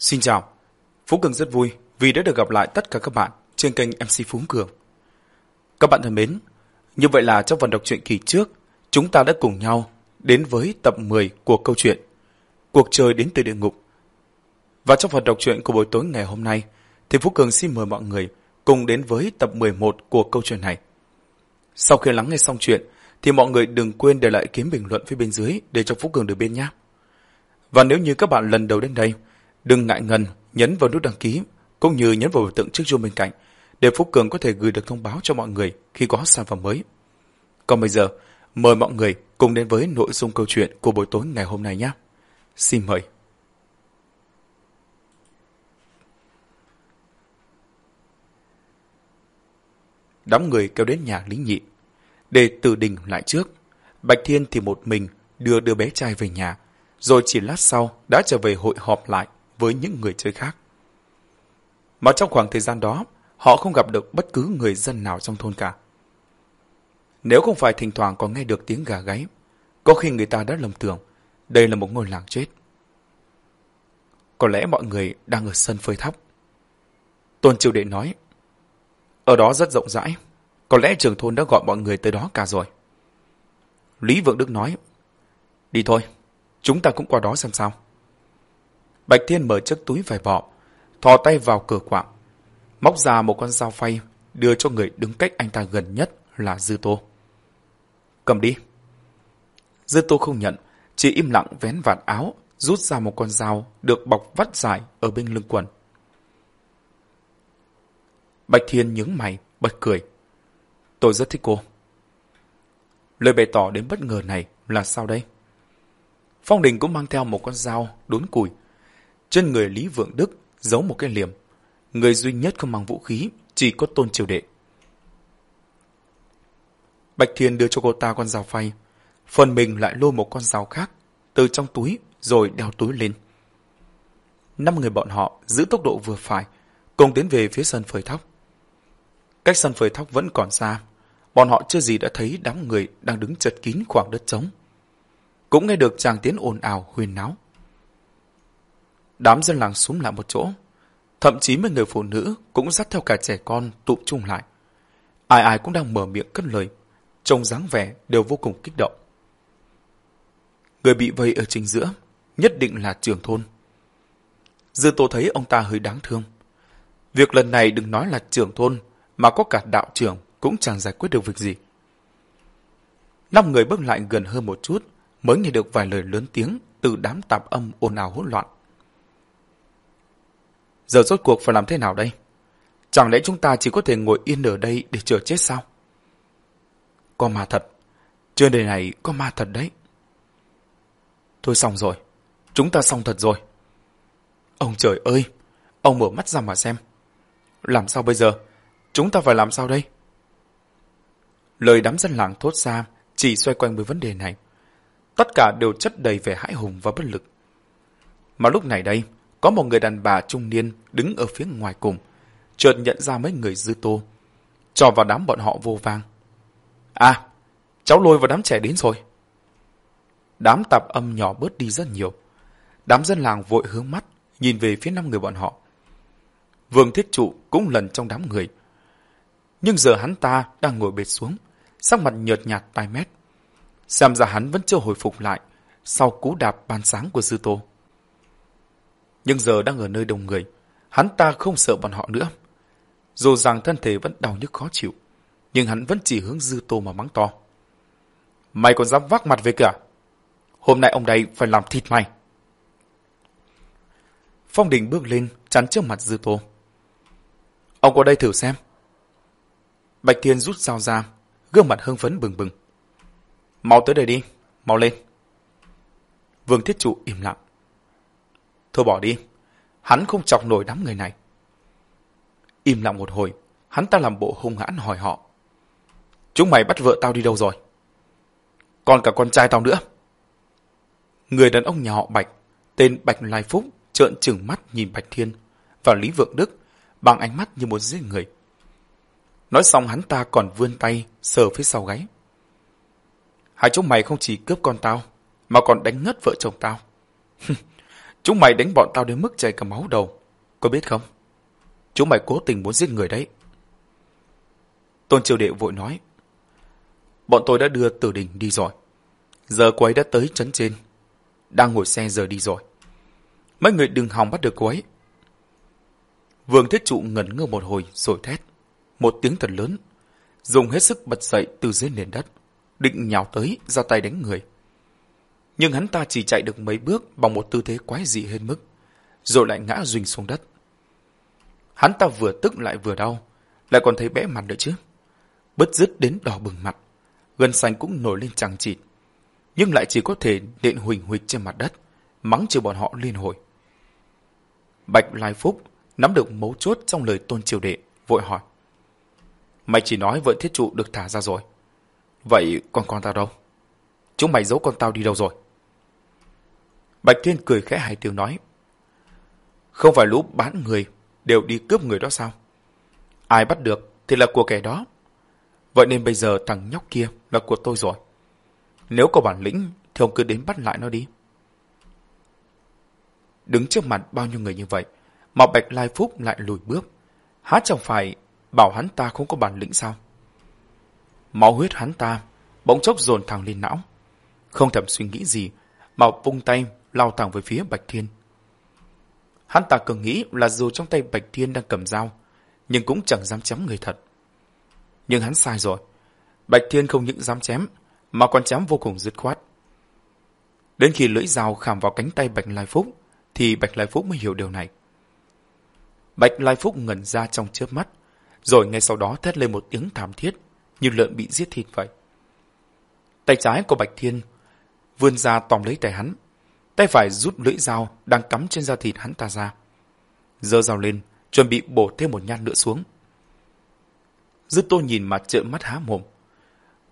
Xin chào, Phú Cường rất vui vì đã được gặp lại tất cả các bạn trên kênh MC Phú Cường. Các bạn thân mến, như vậy là trong phần đọc truyện kỳ trước, chúng ta đã cùng nhau đến với tập 10 của câu chuyện Cuộc chơi đến từ địa ngục. Và trong phần đọc truyện của buổi tối ngày hôm nay, thì Phú Cường xin mời mọi người cùng đến với tập 11 của câu chuyện này. Sau khi lắng nghe xong chuyện, thì mọi người đừng quên để lại kiếm bình luận phía bên dưới để cho Phú Cường được biết nhé. Và nếu như các bạn lần đầu đến đây, đừng ngại ngần nhấn vào nút đăng ký cũng như nhấn vào biểu tượng chiếc chuông bên cạnh để phúc Cường có thể gửi được thông báo cho mọi người khi có sản phẩm mới. Còn bây giờ, mời mọi người cùng đến với nội dung câu chuyện của buổi tối ngày hôm nay nhé. Xin mời. Đám người kéo đến nhà Lý Nhị. Để tử đình lại trước, Bạch Thiên thì một mình đưa đứa bé trai về nhà, rồi chỉ lát sau đã trở về hội họp lại với những người chơi khác. Mà trong khoảng thời gian đó, họ không gặp được bất cứ người dân nào trong thôn cả. Nếu không phải thỉnh thoảng có nghe được tiếng gà gáy, có khi người ta đã lầm tưởng đây là một ngôi làng chết. Có lẽ mọi người đang ở sân phơi thóc. Tôn Triều Đệ nói, ở đó rất rộng rãi, có lẽ trưởng thôn đã gọi mọi người tới đó cả rồi. Lý Vượng Đức nói, đi thôi, chúng ta cũng qua đó xem sao. Bạch Thiên mở chiếc túi vải bọ, thò tay vào cửa quạng, móc ra một con dao phay, đưa cho người đứng cách anh ta gần nhất là Dư Tô. Cầm đi. Dư Tô không nhận, chỉ im lặng vén vạt áo, rút ra một con dao được bọc vắt dài ở bên lưng quần. Bạch Thiên nhướng mày, bật cười. Tôi rất thích cô. Lời bày tỏ đến bất ngờ này là sao đây? Phong Đình cũng mang theo một con dao đốn củi. Trên người Lý Vượng Đức giấu một cái liềm. Người duy nhất không mang vũ khí chỉ có tôn triều đệ. Bạch Thiên đưa cho cô ta con dao phay. Phần mình lại lôi một con dao khác từ trong túi rồi đeo túi lên. Năm người bọn họ giữ tốc độ vừa phải, cùng tiến về phía sân phơi thóc. Cách sân phơi thóc vẫn còn xa, bọn họ chưa gì đã thấy đám người đang đứng chật kín khoảng đất trống. Cũng nghe được chàng tiếng ồn ào huyền náo. Đám dân làng xúm lại một chỗ, thậm chí mấy người phụ nữ cũng dắt theo cả trẻ con tụ chung lại. Ai ai cũng đang mở miệng cất lời, trông dáng vẻ đều vô cùng kích động. Người bị vây ở chính giữa, nhất định là trưởng thôn. Dư Tô thấy ông ta hơi đáng thương. Việc lần này đừng nói là trưởng thôn, mà có cả đạo trưởng cũng chẳng giải quyết được việc gì. Năm người bước lại gần hơn một chút, mới nghe được vài lời lớn tiếng từ đám tạp âm ồn ào hỗn loạn. Giờ rốt cuộc phải làm thế nào đây? Chẳng lẽ chúng ta chỉ có thể ngồi yên ở đây để chờ chết sao? Có ma thật. Trên đời này có ma thật đấy. Thôi xong rồi. Chúng ta xong thật rồi. Ông trời ơi! Ông mở mắt ra mà xem. Làm sao bây giờ? Chúng ta phải làm sao đây? Lời đám dân làng thốt ra chỉ xoay quanh với vấn đề này. Tất cả đều chất đầy vẻ hãi hùng và bất lực. Mà lúc này đây, có một người đàn bà trung niên đứng ở phía ngoài cùng, chợt nhận ra mấy người dư tô, cho vào đám bọn họ vô vang. À, cháu lôi vào đám trẻ đến rồi. Đám tạp âm nhỏ bớt đi rất nhiều. Đám dân làng vội hướng mắt, nhìn về phía năm người bọn họ. Vương Thiết Trụ cũng lần trong đám người. Nhưng giờ hắn ta đang ngồi bệt xuống, sắc mặt nhợt nhạt tai mét. Xem ra hắn vẫn chưa hồi phục lại sau cú đạp ban sáng của Dư Tô. Nhưng giờ đang ở nơi đông người, hắn ta không sợ bọn họ nữa. Dù rằng thân thể vẫn đau nhức khó chịu, nhưng hắn vẫn chỉ hướng Dư Tô mà mắng to. Mày còn dám vác mặt về cả? Hôm nay ông đây phải làm thịt mày. Phong Đình bước lên, chắn trước mặt Dư Tô. Ông qua đây thử xem. Bạch Thiên rút dao ra, gương mặt hưng phấn bừng bừng. Mau tới đây đi, mau lên. Vương Thiết Trụ im lặng. Thôi bỏ đi, hắn không chọc nổi đám người này. Im lặng một hồi, hắn ta làm bộ hung hãn hỏi họ. Chúng mày bắt vợ tao đi đâu rồi? Còn cả con trai tao nữa. Người đàn ông nhà họ Bạch, tên Bạch Lai Phúc, trợn trừng mắt nhìn Bạch Thiên và Lý Vượng Đức bằng ánh mắt như một giết người. Nói xong hắn ta còn vươn tay sờ phía sau gáy. Hai chúng mày không chỉ cướp con tao, mà còn đánh ngất vợ chồng tao. Chúng mày đánh bọn tao đến mức chảy cả máu đầu. Có biết không? Chúng mày cố tình muốn giết người đấy. Tôn Triều Đệ vội nói. Bọn tôi đã đưa tử đình đi rồi. Giờ cô ấy đã tới trấn trên. Đang ngồi xe giờ đi rồi. Mấy người đừng hòng bắt được cô ấy. Vương Thiết Trụ ngẩn ngơ một hồi rồi thét. Một tiếng thật lớn. Dùng hết sức bật dậy từ dưới nền đất. Định nhào tới, ra tay đánh người. Nhưng hắn ta chỉ chạy được mấy bước bằng một tư thế quái dị hết mức. Rồi lại ngã rình xuống đất. Hắn ta vừa tức lại vừa đau. Lại còn thấy bẽ mặt nữa chứ. Bứt rứt đến đỏ bừng mặt. Gân xanh cũng nổi lên chẳng chịt. Nhưng lại chỉ có thể nện huỳnh huỳnh trên mặt đất. Mắng chửi bọn họ liên hồi. Bạch Lai Phúc nắm được mấu chốt trong lời tôn triều đệ, vội hỏi. Mày chỉ nói vợ thiết trụ được thả ra rồi. Vậy còn con ta đâu? Chúng mày giấu con tao đi đâu rồi? Bạch Thiên cười khẽ hai tiếng nói. Không phải lũ bán người đều đi cướp người đó sao? Ai bắt được thì là của kẻ đó. Vậy nên bây giờ thằng nhóc kia là của tôi rồi. Nếu có bản lĩnh thì ông cứ đến bắt lại nó đi. Đứng trước mặt bao nhiêu người như vậy, mà Bạch Lai Phúc lại lùi bước. Há chẳng phải bảo hắn ta không có bản lĩnh sao? Máu huyết hắn ta bỗng chốc dồn thẳng lên não. Không thèm suy nghĩ gì, mà vung tay lao thẳng về phía Bạch Thiên. Hắn ta cứ nghĩ là dù trong tay Bạch Thiên đang cầm dao, nhưng cũng chẳng dám chém người thật. Nhưng hắn sai rồi. Bạch Thiên không những dám chém, mà còn chém vô cùng dứt khoát. Đến khi lưỡi dao khảm vào cánh tay Bạch Lai Phúc, thì Bạch Lai Phúc mới hiểu điều này. Bạch Lai Phúc ngẩn ra trong chớp mắt, rồi ngay sau đó thét lên một tiếng thảm thiết, như lợn bị giết thịt vậy. Tay trái của Bạch Thiên vươn ra tóm lấy tay hắn, tay phải rút lưỡi dao đang cắm trên da thịt hắn ta ra. Giơ dao lên, chuẩn bị bổ thêm một nhát nữa xuống. Dư tô nhìn mặt trợn mắt há mồm.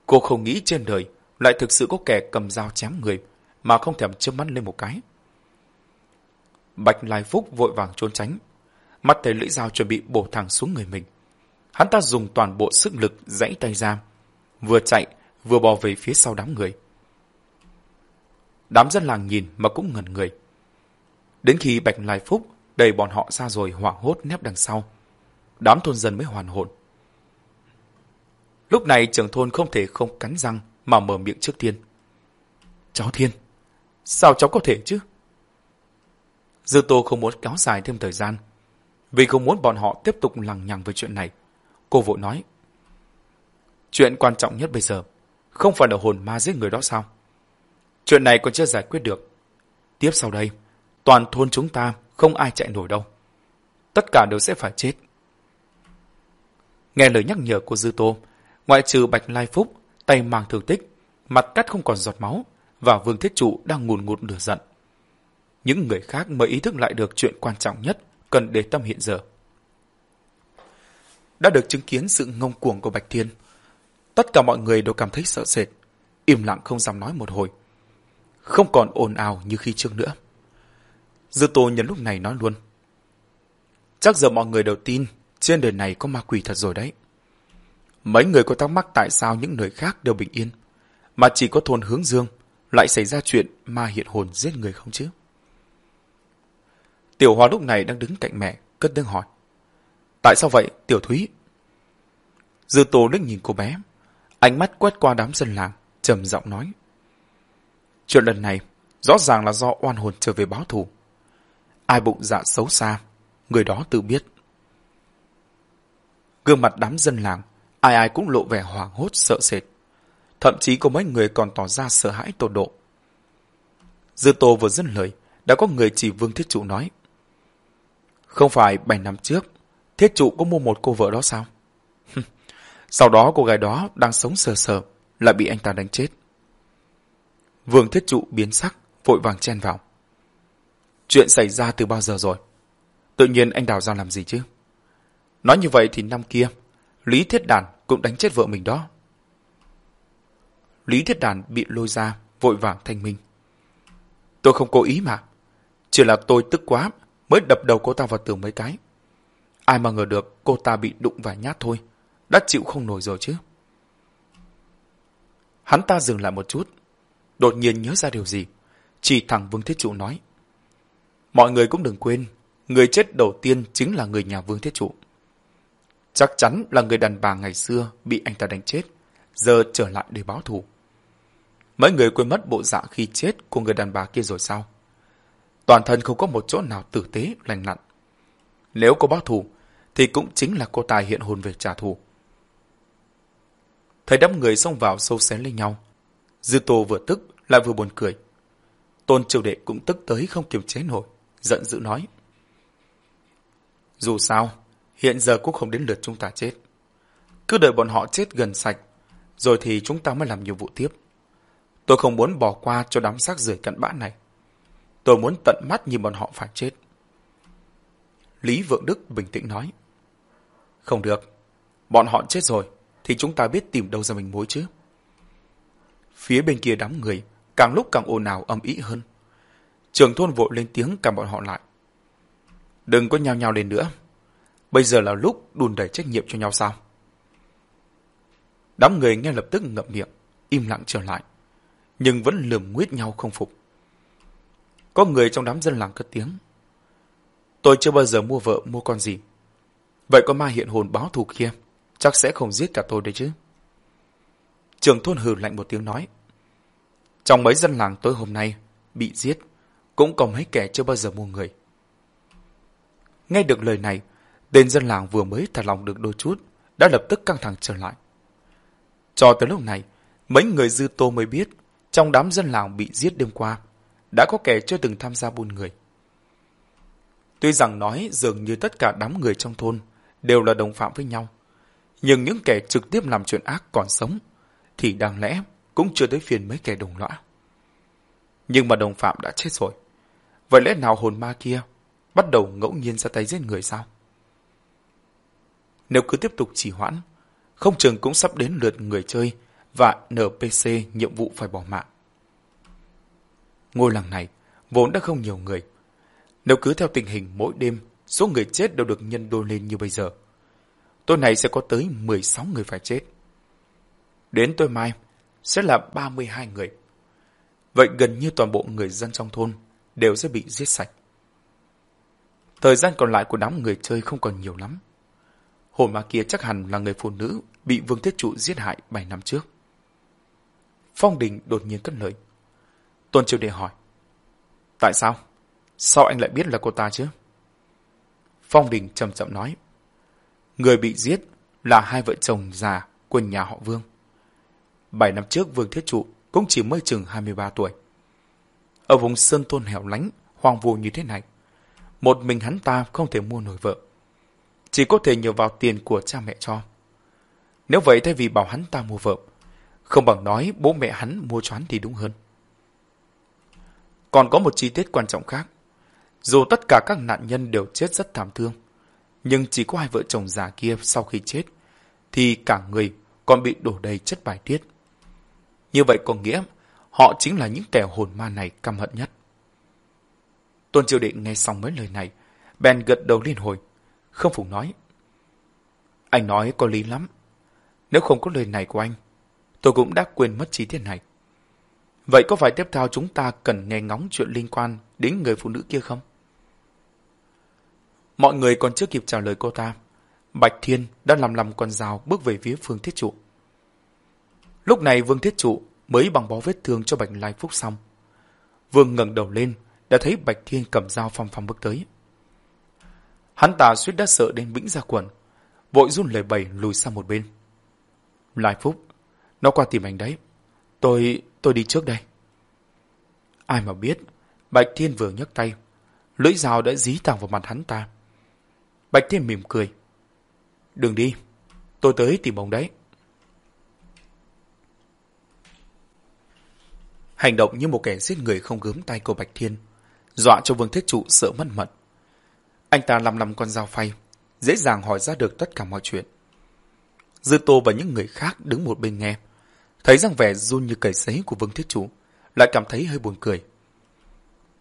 Cô không nghĩ trên đời lại thực sự có kẻ cầm dao chém người mà không thèm chớp mắt lên một cái. Bạch Lai Phúc vội vàng trốn tránh. Mắt thấy lưỡi dao chuẩn bị bổ thẳng xuống người mình. Hắn ta dùng toàn bộ sức lực dãy tay ra. Vừa chạy, vừa bò về phía sau đám người. Đám dân làng nhìn mà cũng ngẩn người. Đến khi Bạch Lai Phúc đẩy bọn họ ra rồi hoảng hốt nép đằng sau. Đám thôn dân mới hoàn hồn. Lúc này trưởng thôn không thể không cắn răng mà mở miệng trước tiên. Cháu Thiên, sao cháu có thể chứ? Dư Tô không muốn kéo dài thêm thời gian. Vì không muốn bọn họ tiếp tục lằng nhằng với chuyện này. Cô vội nói. Chuyện quan trọng nhất bây giờ không phải là hồn ma giết người đó sao? Chuyện này còn chưa giải quyết được. Tiếp sau đây, toàn thôn chúng ta không ai chạy nổi đâu. Tất cả đều sẽ phải chết. Nghe lời nhắc nhở của Dư Tô, ngoại trừ Bạch Lai Phúc, tay mang thương tích, mặt cắt không còn giọt máu, và Vương Thiết Trụ đang ngùn ngụt lửa giận. Những người khác mới ý thức lại được chuyện quan trọng nhất cần để tâm hiện giờ. Đã được chứng kiến sự ngông cuồng của Bạch Thiên. Tất cả mọi người đều cảm thấy sợ sệt, im lặng không dám nói một hồi. Không còn ồn ào như khi trước nữa. Dư Tô nhân lúc này nói luôn. Chắc giờ mọi người đều tin trên đời này có ma quỷ thật rồi đấy. Mấy người có thắc mắc tại sao những nơi khác đều bình yên, mà chỉ có thôn hướng dương lại xảy ra chuyện ma hiện hồn giết người không chứ? Tiểu Hoa lúc này đang đứng cạnh mẹ, cất tiếng hỏi. Tại sao vậy, Tiểu Thúy? Dư Tô liếc nhìn cô bé, ánh mắt quét qua đám dân làng, trầm giọng nói. Chuyện lần này, rõ ràng là do oan hồn trở về báo thù. Ai bụng dạ xấu xa, người đó tự biết. Gương mặt đám dân làng, ai ai cũng lộ vẻ hoảng hốt sợ sệt. Thậm chí có mấy người còn tỏ ra sợ hãi tột độ. Dư Tô vừa dứt lời, đã có người chỉ Vương Thiết Trụ nói. Không phải 7 năm trước, Thiết Trụ có mua một cô vợ đó sao? Sau đó cô gái đó đang sống sờ sờ, lại bị anh ta đánh chết. Vương Thiết Trụ biến sắc, vội vàng chen vào. Chuyện xảy ra từ bao giờ rồi? Tự nhiên anh đào ra làm gì chứ? Nói như vậy thì năm kia, Lý Thiết Đàn cũng đánh chết vợ mình đó. Lý Thiết Đàn bị lôi ra, vội vàng thanh minh. Tôi không cố ý mà. Chỉ là tôi tức quá, mới đập đầu cô ta vào tường mấy cái. Ai mà ngờ được cô ta bị đụng vài nhát thôi. Đã chịu không nổi rồi chứ. Hắn ta dừng lại một chút. Đột nhiên nhớ ra điều gì. Chỉ thẳng Vương Thiết Trụ nói. Mọi người cũng đừng quên, người chết đầu tiên chính là người nhà Vương Thiết Trụ. Chắc chắn là người đàn bà ngày xưa bị anh ta đánh chết, giờ trở lại để báo thù. Mấy người quên mất bộ dạng khi chết của người đàn bà kia rồi sao? Toàn thân không có một chỗ nào tử tế, lành lặn. Nếu có báo thù, thì cũng chính là cô tài hiện hồn về trả thù. Thấy đám người xông vào sâu xé lên nhau. Dư Tô vừa tức lại vừa buồn cười. Tôn triều đệ cũng tức tới không kiềm chế nổi, giận dữ nói. Dù sao, hiện giờ cũng không đến lượt chúng ta chết. Cứ đợi bọn họ chết gần sạch, rồi thì chúng ta mới làm nhiệm vụ tiếp. Tôi không muốn bỏ qua cho đám xác rưởi cận bã này. Tôi muốn tận mắt nhìn bọn họ phải chết. Lý Vượng Đức bình tĩnh nói. Không được. Bọn họ chết rồi, thì chúng ta biết tìm đâu ra mình mối chứ. Phía bên kia đám người, càng lúc càng ồn ào âm ý hơn. Trường thôn vội lên tiếng cản bọn họ lại. Đừng có nhao nhao lên nữa. Bây giờ là lúc đùn đẩy trách nhiệm cho nhau sao? Đám người nghe lập tức ngậm miệng, im lặng trở lại, nhưng vẫn lườm nguyết nhau không phục. Có người trong đám dân làng cất tiếng. Tôi chưa bao giờ mua vợ mua con gì. Vậy có ma hiện hồn báo thù kia, chắc sẽ không giết cả tôi đấy chứ. Trường thôn hừ lạnh một tiếng nói. Trong mấy dân làng tối hôm nay, bị giết, cũng có mấy kẻ chưa bao giờ mua người. Nghe được lời này, tên dân làng vừa mới thả lòng được đôi chút, đã lập tức căng thẳng trở lại. Cho tới lúc này, mấy người dư tô mới biết, trong đám dân làng bị giết đêm qua, đã có kẻ chưa từng tham gia buôn người. Tuy rằng nói dường như tất cả đám người trong thôn đều là đồng phạm với nhau, nhưng những kẻ trực tiếp làm chuyện ác còn sống, thì đáng lẽ cũng chưa tới phiền mấy kẻ đồng lõa. Nhưng mà đồng phạm đã chết rồi. Vậy lẽ nào hồn ma kia bắt đầu ngẫu nhiên ra tay giết người sao? Nếu cứ tiếp tục trì hoãn, không chừng cũng sắp đến lượt người chơi và NPC nhiệm vụ phải bỏ mạng. Ngôi làng này vốn đã không nhiều người. Nếu cứ theo tình hình mỗi đêm, số người chết đều được nhân đôi lên như bây giờ. Tối nay sẽ có tới 16 người phải chết. Đến tối mai, sẽ là 32 người. Vậy gần như toàn bộ người dân trong thôn đều sẽ bị giết sạch. Thời gian còn lại của đám người chơi không còn nhiều lắm. Hồn ma kia chắc hẳn là người phụ nữ bị Vương Thiết Trụ giết hại 7 năm trước. Phong Đình đột nhiên cất lời. Tôn Triều Đệ hỏi. Tại sao? Sao anh lại biết là cô ta chứ? Phong Đình trầm chậm nói. Người bị giết là hai vợ chồng già quần nhà họ Vương. Bảy năm trước Vương Thiết Trụ cũng chỉ mới chừng 23 tuổi. Ở vùng sơn thôn hẻo lánh, hoang vu như thế này, một mình hắn ta không thể mua nổi vợ. Chỉ có thể nhờ vào tiền của cha mẹ cho. Nếu vậy thay vì bảo hắn ta mua vợ, không bằng nói bố mẹ hắn mua cho hắn thì đúng hơn. Còn có một chi tiết quan trọng khác. Dù tất cả các nạn nhân đều chết rất thảm thương, nhưng chỉ có hai vợ chồng già kia sau khi chết, thì cả người còn bị đổ đầy chất bài tiết. Như vậy có nghĩa họ chính là những kẻ hồn ma này căm hận nhất. Tôn Triều Định nghe xong mấy lời này, bèn gật đầu liên hồi, không phục nói. Anh nói có lý lắm. Nếu không có lời này của anh, tôi cũng đã quên mất chi tiết này. Vậy có phải tiếp theo chúng ta cần nghe ngóng chuyện liên quan đến người phụ nữ kia không? Mọi người còn chưa kịp trả lời cô ta. Bạch Thiên đã làm lầm con dao bước về phía Phương Thiết Trụ. Lúc này Vương Thiết Trụ mới bằng bó vết thương cho Bạch Lai Phúc xong. Vương ngẩng đầu lên, đã thấy Bạch Thiên cầm dao phong phong bước tới. Hắn ta suýt đã sợ đến bĩnh ra quần, vội run lời bẩy lùi sang một bên. Lai Phúc, nó qua tìm anh đấy. Tôi, tôi đi trước đây. Ai mà biết, Bạch Thiên vừa nhấc tay, lưỡi dao đã dí thẳng vào mặt hắn ta. Bạch Thiên mỉm cười. Đừng đi, tôi tới tìm ông đấy. Hành động như một kẻ giết người không gớm tay của Bạch Thiên, dọa cho Vương Thiết Trụ sợ mất mật. Anh ta lăm lăm con dao phay, dễ dàng hỏi ra được tất cả mọi chuyện. Dư Tô và những người khác đứng một bên nghe, thấy rằng vẻ run như cầy sấy của Vương Thiết Trụ, lại cảm thấy hơi buồn cười.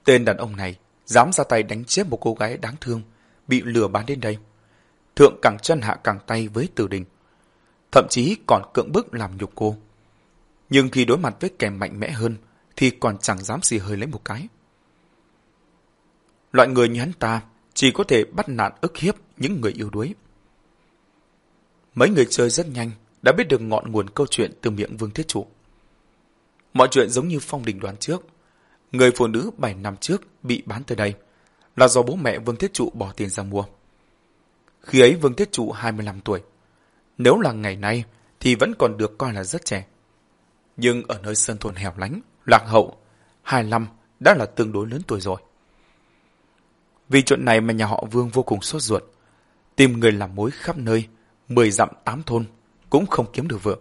Tên đàn ông này dám ra tay đánh chết một cô gái đáng thương, bị lừa bán đến đây. Thượng càng chân hạ càng tay với tử đình. Thậm chí còn cưỡng bức làm nhục cô. Nhưng khi đối mặt với kẻ mạnh mẽ hơn, thì còn chẳng dám gì hơi lấy một cái. Loại người như hắn ta chỉ có thể bắt nạn ức hiếp những người yêu đuối. Mấy người chơi rất nhanh đã biết được ngọn nguồn câu chuyện từ miệng Vương Thiết Trụ. Mọi chuyện giống như Phong Đình đoán trước. Người phụ nữ 7 năm trước bị bán tới đây là do bố mẹ Vương Thiết Trụ bỏ tiền ra mua. Khi ấy Vương Thiết Trụ 25 tuổi. Nếu là ngày nay thì vẫn còn được coi là rất trẻ. Nhưng ở nơi sơn thôn hẻo lánh, lạc hậu, 25 đã là tương đối lớn tuổi rồi. Vì chuyện này mà nhà họ Vương vô cùng sốt ruột. Tìm người làm mối khắp nơi, 10 dặm 8 thôn, cũng không kiếm được vợ.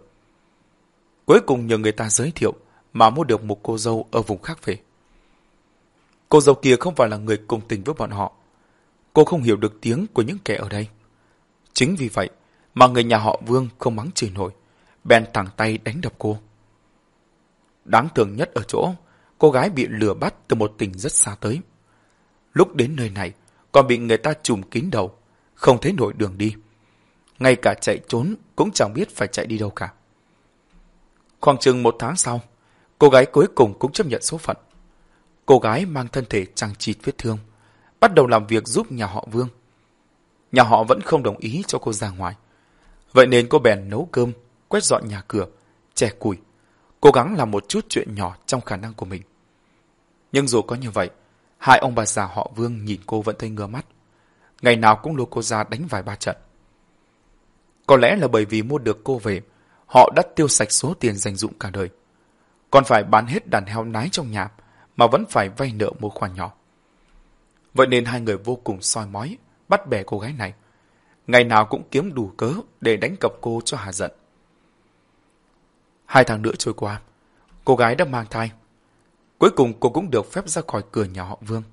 Cuối cùng nhờ người ta giới thiệu mà mua được một cô dâu ở vùng khác về. Cô dâu kia không phải là người cùng tình với bọn họ. Cô không hiểu được tiếng của những kẻ ở đây. Chính vì vậy mà người nhà họ Vương không mắng chửi nổi, bèn thẳng tay đánh đập cô. Đáng thương nhất ở chỗ, cô gái bị lừa bắt từ một tỉnh rất xa tới. Lúc đến nơi này, còn bị người ta trùm kín đầu, không thấy nổi đường đi. Ngay cả chạy trốn cũng chẳng biết phải chạy đi đâu cả. Khoảng chừng một tháng sau, cô gái cuối cùng cũng chấp nhận số phận. Cô gái mang thân thể chằng chịt vết thương, bắt đầu làm việc giúp nhà họ Vương. Nhà họ vẫn không đồng ý cho cô ra ngoài. Vậy nên cô bèn nấu cơm, quét dọn nhà cửa, chè củi, cố gắng làm một chút chuyện nhỏ trong khả năng của mình. Nhưng dù có như vậy, hai ông bà già họ Vương nhìn cô vẫn thấy ngơ mắt. Ngày nào cũng lôi cô ra đánh vài ba trận. Có lẽ là bởi vì mua được cô về, họ đã tiêu sạch số tiền dành dụng cả đời. Còn phải bán hết đàn heo nái trong nhà, mà vẫn phải vay nợ một khoản nhỏ. Vậy nên hai người vô cùng soi mói, bắt bẻ cô gái này. Ngày nào cũng kiếm đủ cớ để đánh cập cô cho hà giận. Hai tháng nữa trôi qua, cô gái đã mang thai. Cuối cùng cô cũng được phép ra khỏi cửa nhà họ Vương.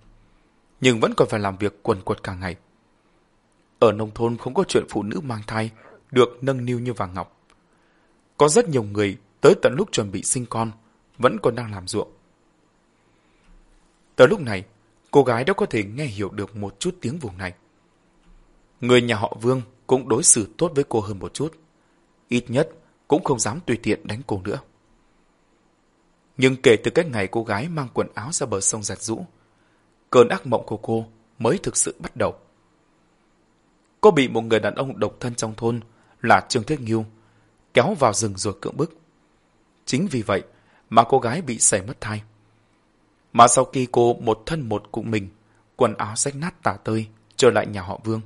Nhưng vẫn còn phải làm việc quần quật cả ngày. Ở nông thôn không có chuyện phụ nữ mang thai được nâng niu như vàng ngọc. Có rất nhiều người tới tận lúc chuẩn bị sinh con vẫn còn đang làm ruộng. Tới lúc này, cô gái đã có thể nghe hiểu được một chút tiếng vùng này. Người nhà họ Vương cũng đối xử tốt với cô hơn một chút. Ít nhất cũng không dám tùy tiện đánh cô nữa. Nhưng kể từ cái ngày cô gái mang quần áo ra bờ sông giặt rũ, cơn ác mộng của cô mới thực sự bắt đầu. Cô bị một người đàn ông độc thân trong thôn là Trương Thiết Nghiêu kéo vào rừng rồi cưỡng bức. Chính vì vậy mà cô gái bị xảy mất thai. Mà sau khi cô một thân một cụ mình, quần áo rách nát tả tơi, trở lại nhà họ Vương,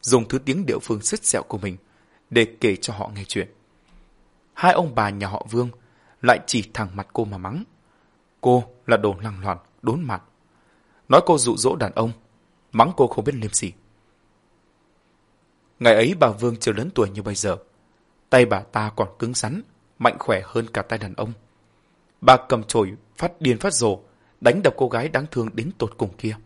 dùng thứ tiếng địa phương xích xẹo của mình để kể cho họ nghe chuyện. Hai ông bà nhà họ Vương lại chỉ thẳng mặt cô mà mắng. Cô là đồ lăng loạn, đốn mặt. Nói cô dụ dỗ đàn ông, mắng cô không biết liêm gì. Ngày ấy bà Vương chưa lớn tuổi như bây giờ. Tay bà ta còn cứng rắn, mạnh khỏe hơn cả tay đàn ông. Bà cầm chổi, phát điên phát rồ, đánh đập cô gái đáng thương đến tột cùng kia.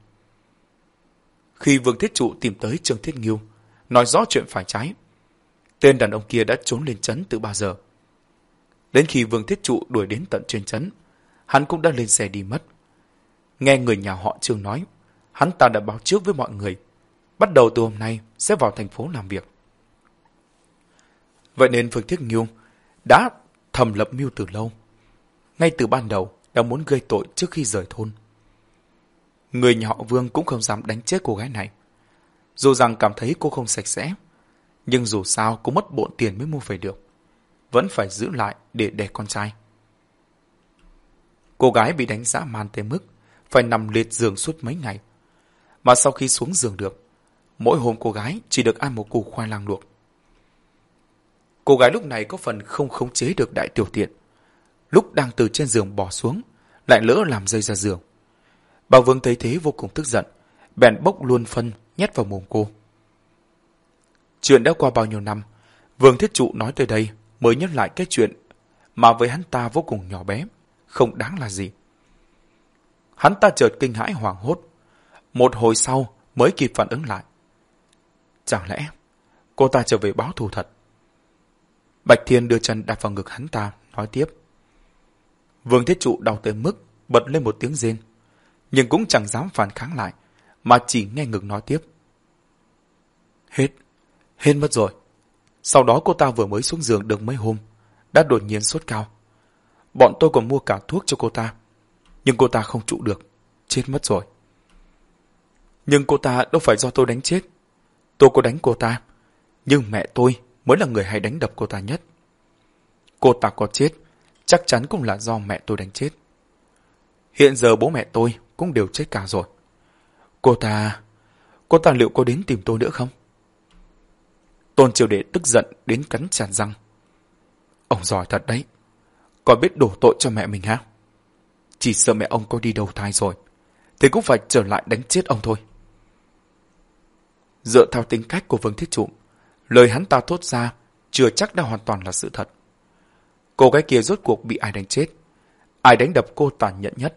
Khi Vương Thiết Trụ tìm tới Trương Thiết Nghiêu, nói rõ chuyện phải trái, tên đàn ông kia đã trốn lên chấn từ bao giờ. Đến khi Vương Thiết Trụ đuổi đến tận trên chấn, hắn cũng đã lên xe đi mất. Nghe người nhà họ Trương nói, hắn ta đã báo trước với mọi người, bắt đầu từ hôm nay sẽ vào thành phố làm việc. Vậy nên Vương Thiết Nghiêu đã thầm lập mưu từ lâu. Ngay từ ban đầu đã muốn gây tội trước khi rời thôn. Người nhà họ Vương cũng không dám đánh chết cô gái này. Dù rằng cảm thấy cô không sạch sẽ, nhưng dù sao cũng mất bộn tiền mới mua về được. Vẫn phải giữ lại để đẻ con trai. Cô gái bị đánh dã man tới mức phải nằm liệt giường suốt mấy ngày. Mà sau khi xuống giường được, mỗi hôm cô gái chỉ được ăn một củ khoai lang luộc. Cô gái lúc này có phần không khống chế được đại tiểu tiện. Lúc đang từ trên giường bỏ xuống, lại lỡ làm rơi ra giường. Bà Vương thấy thế vô cùng tức giận, bèn bốc luôn phân nhét vào mồm cô. Chuyện đã qua bao nhiêu năm, Vương Thiết Trụ nói tới đây mới nhớ lại cái chuyện mà với hắn ta vô cùng nhỏ bé, không đáng là gì. Hắn ta chợt kinh hãi hoảng hốt, một hồi sau mới kịp phản ứng lại. Chẳng lẽ cô ta trở về báo thù thật? Bạch Thiên đưa chân đạp vào ngực hắn ta, nói tiếp. Vương Thiết Trụ đau tới mức bật lên một tiếng rên, nhưng cũng chẳng dám phản kháng lại, mà chỉ nghe ngực nói tiếp. Hết, hết mất rồi. Sau đó cô ta vừa mới xuống giường được mấy hôm, đã đột nhiên sốt cao. Bọn tôi còn mua cả thuốc cho cô ta, nhưng cô ta không trụ được, chết mất rồi. Nhưng cô ta đâu phải do tôi đánh chết. Tôi có đánh cô ta, nhưng mẹ tôi mới là người hay đánh đập cô ta nhất. Cô ta có chết, chắc chắn cũng là do mẹ tôi đánh chết. Hiện giờ bố mẹ tôi cũng đều chết cả rồi. Cô ta... Cô ta liệu có đến tìm tôi nữa không? Tôn triều đệ tức giận đến cắn chàn răng. Ông giỏi thật đấy. có biết đổ tội cho mẹ mình hả? Chỉ sợ mẹ ông có đi đầu thai rồi. Thì cũng phải trở lại đánh chết ông thôi. Dựa theo tính cách của Vương Thiết Trụm, lời hắn ta thốt ra chưa chắc đã hoàn toàn là sự thật. Cô gái kia rốt cuộc bị ai đánh chết? Ai đánh đập cô tàn nhẫn nhất?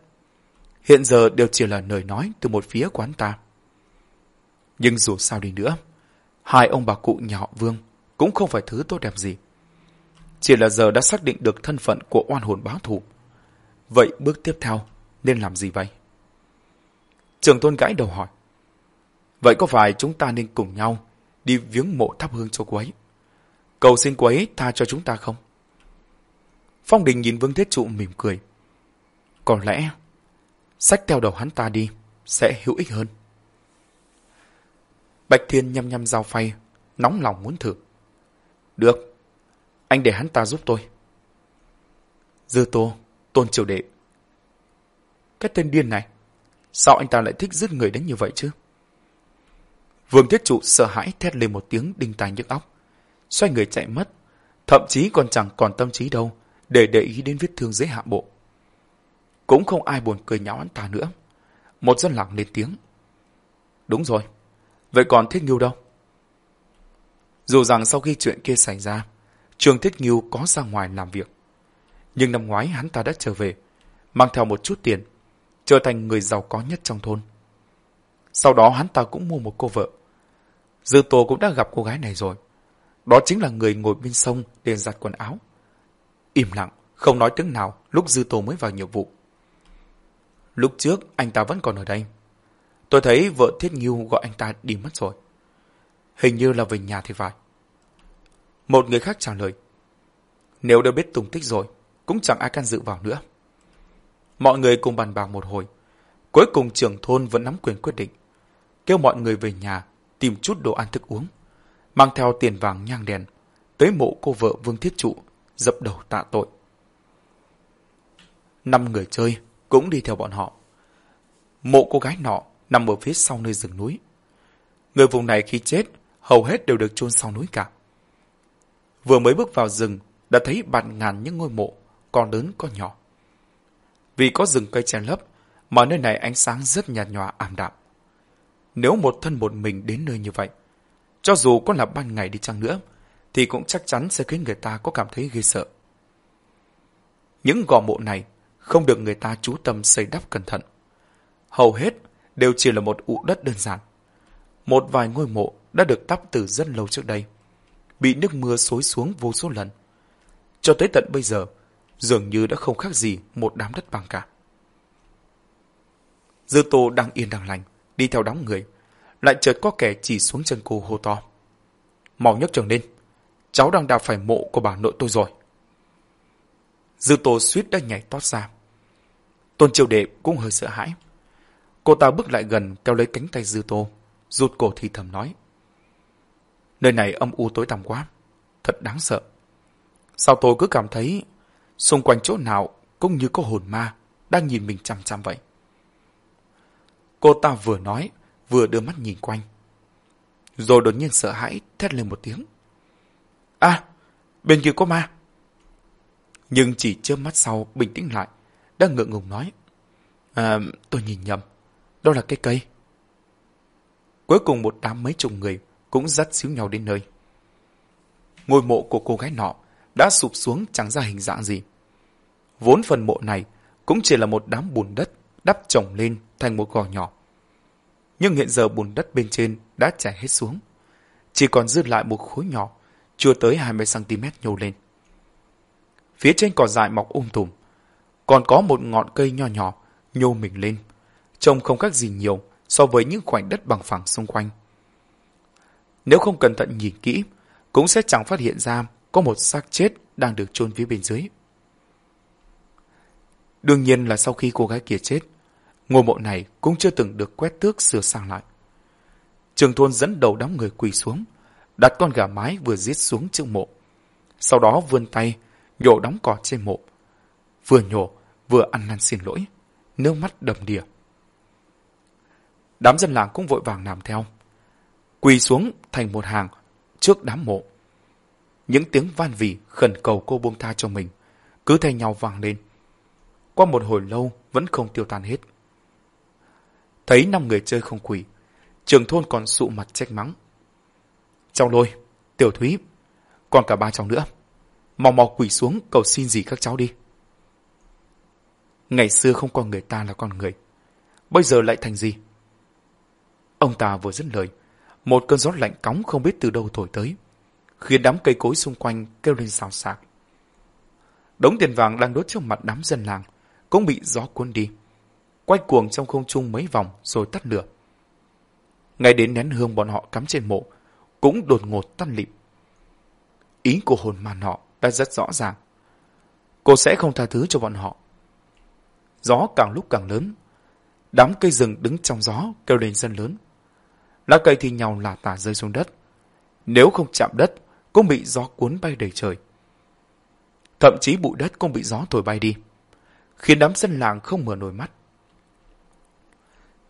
Hiện giờ đều chỉ là lời nói từ một phía của hắn ta. Nhưng dù sao đi nữa, hai ông bà cụ nhà họ Vương cũng không phải thứ tốt đẹp gì. Chỉ là giờ đã xác định được thân phận của oan hồn báo thù. Vậy bước tiếp theo nên làm gì vậy? Trường tôn gãi đầu hỏi. Vậy có phải chúng ta nên cùng nhau đi viếng mộ thắp hương cho cô ấy? Cầu xin cô ấy tha cho chúng ta không? Phong Đình nhìn Vương Thiết Trụ mỉm cười. Có lẽ, sách theo đầu hắn ta đi sẽ hữu ích hơn. Bạch Thiên nhăm nhăm dao phay, nóng lòng muốn thử. Được, anh để hắn ta giúp tôi. Dư Tô, Tôn Triều Đệ. Cái tên điên này, sao anh ta lại thích giết người đến như vậy chứ? Vương Thiết Trụ sợ hãi thét lên một tiếng đinh tai nhức óc, xoay người chạy mất, thậm chí còn chẳng còn tâm trí đâu để để ý đến vết thương dưới hạ bộ. Cũng không ai buồn cười nhạo hắn ta nữa. Một dân lặng lên tiếng. Đúng rồi, vậy còn Thiết Nghiêu đâu? Dù rằng sau khi chuyện kia xảy ra, Trường Thiết Nghiêu có ra ngoài làm việc. Nhưng năm ngoái hắn ta đã trở về, mang theo một chút tiền, trở thành người giàu có nhất trong thôn. Sau đó hắn ta cũng mua một cô vợ. Dư Tô cũng đã gặp cô gái này rồi. Đó chính là người ngồi bên sông để giặt quần áo. Im lặng, không nói tiếng nào lúc Dư Tô mới vào nhiệm vụ. Lúc trước anh ta vẫn còn ở đây. Tôi thấy vợ Thiết Nghiêu gọi anh ta đi mất rồi. Hình như là về nhà thì phải. Một người khác trả lời. Nếu đã biết tung tích rồi, cũng chẳng ai can dự vào nữa. Mọi người cùng bàn bạc một hồi. Cuối cùng trưởng thôn vẫn nắm quyền quyết định. Kêu mọi người về nhà, tìm chút đồ ăn thức uống. Mang theo tiền vàng nhang đèn, tới mộ cô vợ Vương Thiết Trụ, dập đầu tạ tội. Năm người chơi cũng đi theo bọn họ. Mộ cô gái nọ nằm ở phía sau nơi rừng núi. Người vùng này khi chết, hầu hết đều được chôn sau núi cả. Vừa mới bước vào rừng, đã thấy bạt ngàn những ngôi mộ, con lớn con nhỏ. Vì có rừng cây chen lấp, mà nơi này ánh sáng rất nhạt nhòa ảm đạm. Nếu một thân một mình đến nơi như vậy, cho dù có là ban ngày đi chăng nữa, thì cũng chắc chắn sẽ khiến người ta có cảm thấy ghê sợ. Những gò mộ này không được người ta chú tâm xây đắp cẩn thận. Hầu hết đều chỉ là một ụ đất đơn giản. Một vài ngôi mộ đã được đắp từ rất lâu trước đây, bị nước mưa xối xuống vô số lần. Cho tới tận bây giờ, dường như đã không khác gì một đám đất bằng cả. Dư Tô đang yên đang lành, đi theo đám người, lại chợt có kẻ chỉ xuống chân cô hô to. Mau nhấc trường lên, cháu đang đào phải mộ của bà nội tôi rồi. Dư Tô suýt đã nhảy tót ra. Tôn Triều Đệ cũng hơi sợ hãi. Cô ta bước lại gần kéo lấy cánh tay Dư Tô, rụt cổ thì thầm nói. Nơi này âm u tối tăm quá, thật đáng sợ. Sao tôi cứ cảm thấy xung quanh chỗ nào cũng như có hồn ma đang nhìn mình chăm chăm vậy. Cô ta vừa nói, vừa đưa mắt nhìn quanh. Rồi đột nhiên sợ hãi, thét lên một tiếng. À, bên kia có ma. Nhưng chỉ chớp mắt sau, bình tĩnh lại, đang ngượng ngùng nói. À, tôi nhìn nhầm, đó là cái cây. Cuối cùng một đám mấy chục người cũng dắt xíu nhau đến nơi. Ngôi mộ của cô gái nọ đã sụp xuống chẳng ra hình dạng gì. Vốn phần mộ này cũng chỉ là một đám bùn đất đắp chồng lên thành một gò nhỏ. Nhưng hiện giờ bùn đất bên trên đã chảy hết xuống. Chỉ còn dư lại một khối nhỏ, chưa tới 20cm nhô lên. Phía trên cỏ dại mọc um tùm, còn có một ngọn cây nho nhỏ nhô mình lên. Trông không khác gì nhiều so với những khoảnh đất bằng phẳng xung quanh. Nếu không cẩn thận nhìn kỹ, cũng sẽ chẳng phát hiện ra có một xác chết đang được chôn phía bên dưới. Đương nhiên là sau khi cô gái kia chết, ngôi mộ này cũng chưa từng được quét tước sửa sang lại. Trường thôn dẫn đầu đám người quỳ xuống, đặt con gà mái vừa giết xuống trước mộ. Sau đó vươn tay, nhổ đóng cỏ trên mộ. Vừa nhổ, vừa ăn năn xin lỗi, nước mắt đầm đìa. Đám dân làng cũng vội vàng làm theo. Quỳ xuống thành một hàng trước đám mộ. Những tiếng van vỉ khẩn cầu cô buông tha cho mình, cứ thay nhau vang lên. Qua một hồi lâu vẫn không tiêu tan hết. Thấy năm người chơi không quỳ, trường thôn còn sụ mặt trách mắng. Trong lôi, tiểu thúy, còn cả ba cháu nữa. Mau mau quỳ xuống cầu xin gì các cháu đi. Ngày xưa không coi người ta là con người. Bây giờ lại thành gì? Ông ta vừa dứt lời, một cơn gió lạnh cóng không biết từ đâu thổi tới, khiến đám cây cối xung quanh kêu lên xào xạc. Đống tiền vàng đang đốt trong mặt đám dân làng, cũng bị gió cuốn đi, quay cuồng trong không trung mấy vòng rồi tắt lửa. Ngay đến nén hương bọn họ cắm trên mộ, cũng đột ngột tan lịm. Ý của hồn ma họ đã rất rõ ràng. Cô sẽ không tha thứ cho bọn họ. Gió càng lúc càng lớn. Đám cây rừng đứng trong gió kêu lên dân lớn. Lá cây thì nhau là tả rơi xuống đất. Nếu không chạm đất, cũng bị gió cuốn bay đầy trời. Thậm chí bụi đất cũng bị gió thổi bay đi, khiến đám dân làng không mở nổi mắt.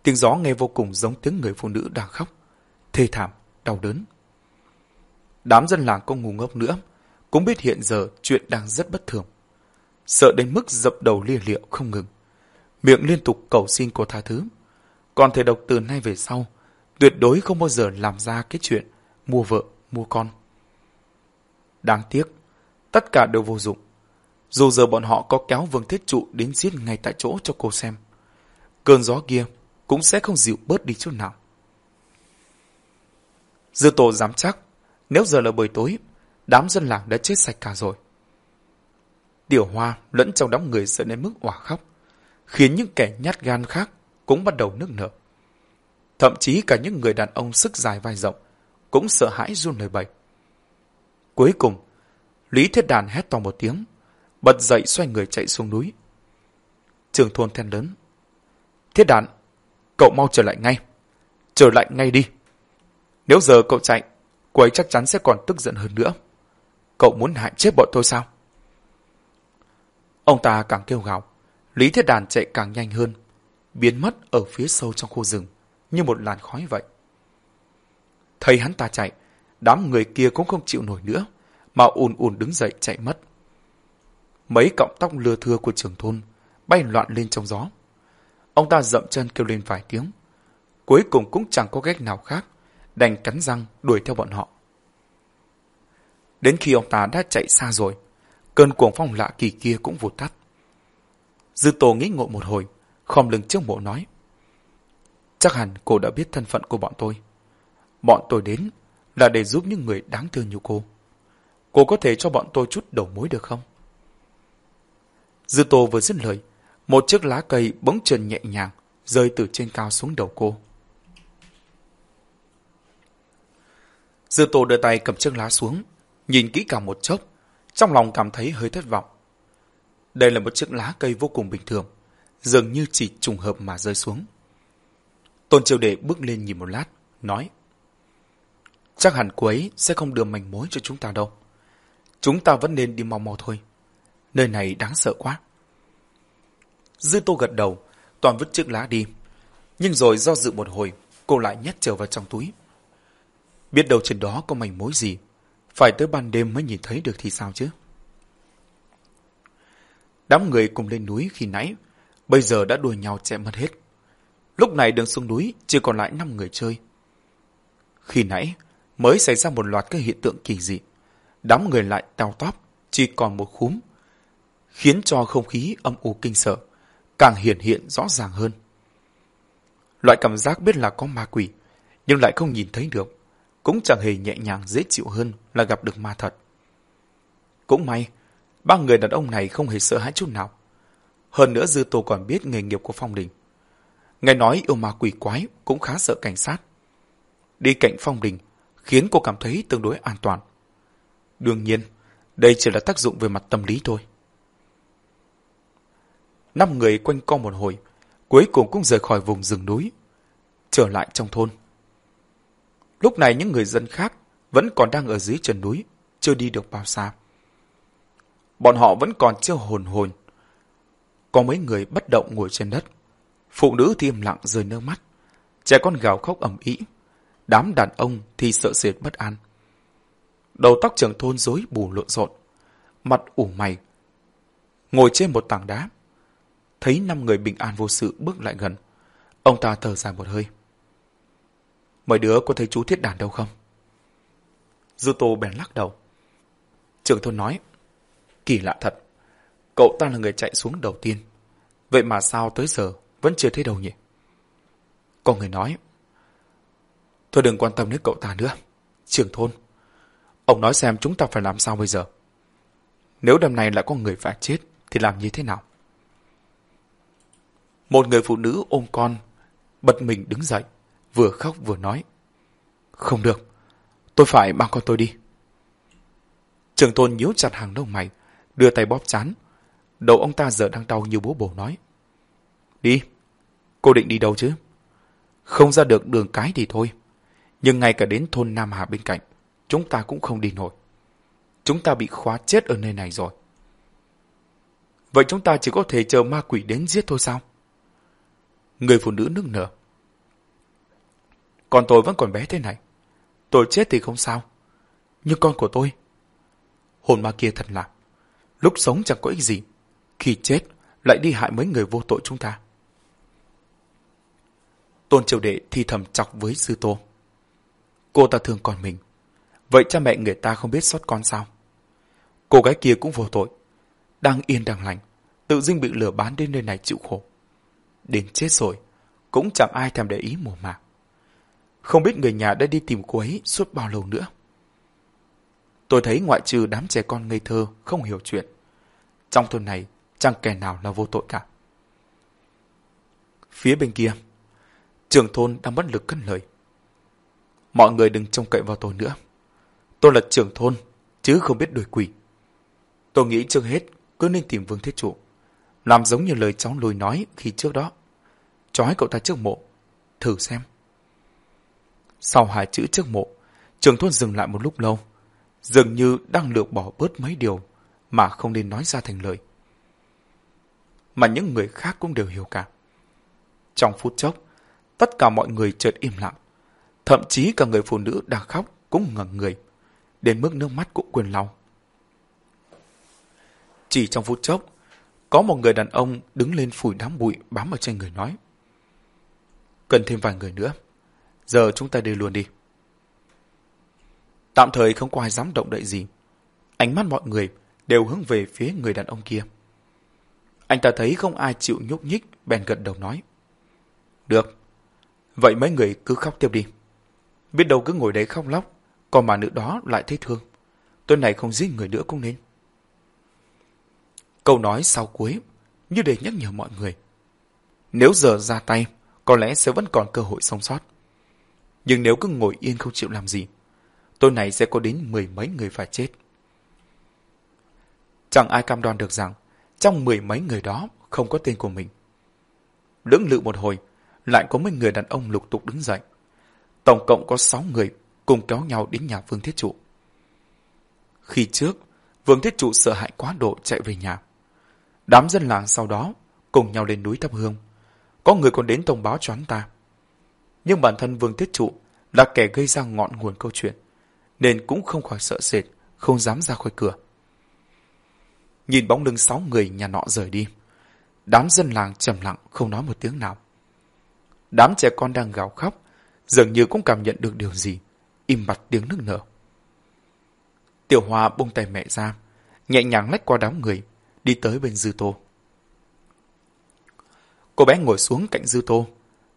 Tiếng gió nghe vô cùng giống tiếng người phụ nữ đang khóc, thê thảm, đau đớn. Đám dân làng không ngu ngốc nữa, cũng biết hiện giờ chuyện đang rất bất thường. Sợ đến mức dập đầu lia liệu không ngừng. Miệng liên tục cầu xin cô tha thứ. Còn thể độc từ nay về sau, tuyệt đối không bao giờ làm ra cái chuyện mua vợ, mua con. Đáng tiếc, tất cả đều vô dụng. Dù giờ bọn họ có kéo Vương Thiết Trụ đến giết ngay tại chỗ cho cô xem. Cơn gió kia cũng sẽ không dịu bớt đi chút nào. Dư tổ dám chắc, nếu giờ là buổi tối, đám dân làng đã chết sạch cả rồi. Tiểu Hoa lẫn trong đám người sợ đến mức òa khóc, khiến những kẻ nhát gan khác cũng bắt đầu nức nở. Thậm chí cả những người đàn ông sức dài vai rộng cũng sợ hãi run lời bẩy. Cuối cùng, Lý Thiết Đàn hét to một tiếng, bật dậy xoay người chạy xuống núi. Trường thôn then lớn. Thiết Đàn, cậu mau trở lại ngay. Trở lại ngay đi. Nếu giờ cậu chạy, cô ấy chắc chắn sẽ còn tức giận hơn nữa. Cậu muốn hại chết bọn tôi sao? Ông ta càng kêu gào, Lý Thiết Đàn chạy càng nhanh hơn, biến mất ở phía sâu trong khu rừng, như một làn khói vậy. Thấy hắn ta chạy, đám người kia cũng không chịu nổi nữa, mà ùn ùn đứng dậy chạy mất. Mấy cọng tóc lưa thưa của trường thôn bay loạn lên trong gió. Ông ta dậm chân kêu lên vài tiếng. Cuối cùng cũng chẳng có cách nào khác, đành cắn răng đuổi theo bọn họ. Đến khi ông ta đã chạy xa rồi, cơn cuồng phong lạ kỳ kia cũng vụt tắt. Dư Tô nghĩ ngộ một hồi, khom lưng trước mộ nói. Chắc hẳn cô đã biết thân phận của bọn tôi. Bọn tôi đến là để giúp những người đáng thương như cô. Cô có thể cho bọn tôi chút đầu mối được không? Dư Tô vừa dứt lời, một chiếc lá cây bỗng trần nhẹ nhàng rơi từ trên cao xuống đầu cô. Dư Tô đưa tay cầm chiếc lá xuống, nhìn kỹ cả một chốc, trong lòng cảm thấy hơi thất vọng. Đây là một chiếc lá cây vô cùng bình thường, dường như chỉ trùng hợp mà rơi xuống. Tôn Triều Đệ bước lên nhìn một lát, nói Chắc hẳn cô ấy sẽ không đưa manh mối cho chúng ta đâu. Chúng ta vẫn nên đi mau mau thôi. Nơi này đáng sợ quá. Dư Tô gật đầu, toàn vứt chiếc lá đi. Nhưng rồi do dự một hồi, cô lại nhét trở vào trong túi. Biết đâu trên đó có manh mối gì, phải tới ban đêm mới nhìn thấy được thì sao chứ? Đám người cùng lên núi khi nãy, bây giờ đã đuổi nhau chạy mất hết. Lúc này đường xuống núi chỉ còn lại 5 người chơi. Khi nãy, mới xảy ra một loạt các hiện tượng kỳ dị. Đám người lại tao tóp, chỉ còn một khúm, khiến cho không khí âm u kinh sợ, càng hiển hiện rõ ràng hơn. Loại cảm giác biết là có ma quỷ, nhưng lại không nhìn thấy được, cũng chẳng hề nhẹ nhàng dễ chịu hơn là gặp được ma thật. Cũng may, ba người đàn ông này không hề sợ hãi chút nào. Hơn nữa Dư Tô còn biết nghề nghiệp của Phong Đình. Nghe nói yêu ma quỷ quái cũng khá sợ cảnh sát. Đi cạnh Phong Đình khiến cô cảm thấy tương đối an toàn. Đương nhiên, đây chỉ là tác dụng về mặt tâm lý thôi. Năm người quanh co một hồi, cuối cùng cũng rời khỏi vùng rừng núi, trở lại trong thôn. Lúc này những người dân khác vẫn còn đang ở dưới chân núi, chưa đi được bao xa. Bọn họ vẫn còn chưa hồn hồn. Có mấy người bất động ngồi trên đất. Phụ nữ thì im lặng rơi nước mắt. Trẻ con gào khóc ầm ĩ. Đám đàn ông thì sợ sệt bất an. Đầu tóc trưởng thôn rối bù lộn xộn, mặt ủ mày. Ngồi trên một tảng đá, thấy năm người bình an vô sự bước lại gần. Ông ta thở dài một hơi. Mấy đứa có thấy chú thiết đàn đâu không? Dư Tô bèn lắc đầu. Trưởng thôn nói, kỳ lạ thật, cậu ta là người chạy xuống đầu tiên. Vậy mà sao tới giờ vẫn chưa thấy đâu nhỉ? Có người nói, thôi đừng quan tâm đến cậu ta nữa. Trưởng thôn, ông nói xem chúng ta phải làm sao bây giờ? Nếu đêm này lại có người phải chết, thì làm như thế nào? Một người phụ nữ ôm con, bật mình đứng dậy, vừa khóc vừa nói. Không được, tôi phải mang con tôi đi. Trường thôn nhíu chặt hàng lông mày, đưa tay bóp chán. Đầu ông ta giờ đang đau như bố bổ nói. Đi, cô định đi đâu chứ? Không ra được đường cái thì thôi. Nhưng ngay cả đến thôn Nam Hà bên cạnh, chúng ta cũng không đi nổi. Chúng ta bị khóa chết ở nơi này rồi. Vậy chúng ta chỉ có thể chờ ma quỷ đến giết thôi sao? Người phụ nữ nức nở. Còn tôi vẫn còn bé thế này. Tôi chết thì không sao. Nhưng con của tôi... Hồn ma kia thật là... Lúc sống chẳng có ích gì. Khi chết, lại đi hại mấy người vô tội chúng ta. Tôn triều đệ thì thầm chọc với sư tô. Cô ta thương con mình. Vậy cha mẹ người ta không biết xót con sao? Cô gái kia cũng vô tội. Đang yên đang lành. Tự dưng bị lừa bán đến nơi này chịu khổ. Đến chết rồi. Cũng chẳng ai thèm để ý mùa mạc. Không biết người nhà đã đi tìm cô ấy suốt bao lâu nữa. Tôi thấy ngoại trừ đám trẻ con ngây thơ không hiểu chuyện. Trong thôn này chẳng kẻ nào là vô tội cả. Phía bên kia, trường thôn đang bất lực cất lời. Mọi người đừng trông cậy vào tôi nữa. Tôi là trưởng thôn, chứ không biết đuổi quỷ. Tôi nghĩ trước hết cứ nên tìm Vương Thiết Trụ. Làm giống như lời cháu lùi nói khi trước đó. Chói cậu ta trước mộ. Thử xem. Sau hai chữ trước mộ, trường thôn dừng lại một lúc lâu. Dường như đang lược bỏ bớt mấy điều mà không nên nói ra thành lời. Mà những người khác cũng đều hiểu cả. Trong phút chốc, tất cả mọi người chợt im lặng. Thậm chí cả người phụ nữ đang khóc cũng ngẩng người, đến mức nước mắt cũng quên lau. Chỉ trong phút chốc, có một người đàn ông đứng lên phủi đám bụi bám ở trên người nói. Cần thêm vài người nữa. Giờ chúng ta đi luôn đi. Tạm thời không có ai dám động đậy gì. Ánh mắt mọi người đều hướng về phía người đàn ông kia. Anh ta thấy không ai chịu nhúc nhích, bèn gật đầu nói. Được. Vậy mấy người cứ khóc tiếp đi. Biết đâu cứ ngồi đấy khóc lóc, còn mà nữ đó lại thấy thương. Tôi này không giết người nữa cũng nên. Câu nói sau cuối, như để nhắc nhở mọi người. Nếu giờ ra tay, có lẽ sẽ vẫn còn cơ hội sống sót. Nhưng nếu cứ ngồi yên không chịu làm gì, tôi này sẽ có đến mười mấy người phải chết. Chẳng ai cam đoan được rằng, trong mười mấy người đó không có tên của mình. Lưỡng lự một hồi, lại có mấy người đàn ông lục tục đứng dậy. Tổng cộng có sáu người cùng kéo nhau đến nhà Vương Thiết Trụ. Khi trước, Vương Thiết Trụ sợ hãi quá độ chạy về nhà. Đám dân làng sau đó cùng nhau lên núi thắp hương. Có người còn đến thông báo cho hắn ta. Nhưng bản thân Vương Thiết Trụ là kẻ gây ra ngọn nguồn câu chuyện, nên cũng không khỏi sợ sệt, không dám ra khỏi cửa. Nhìn bóng lưng sáu người nhà nọ rời đi, đám dân làng trầm lặng không nói một tiếng nào. Đám trẻ con đang gào khóc, dường như cũng cảm nhận được điều gì, im bặt tiếng nức nở. Tiểu Hoa buông tay mẹ ra, nhẹ nhàng lách qua đám người, đi tới bên Dư Tô. Cô bé ngồi xuống cạnh Dư Tô,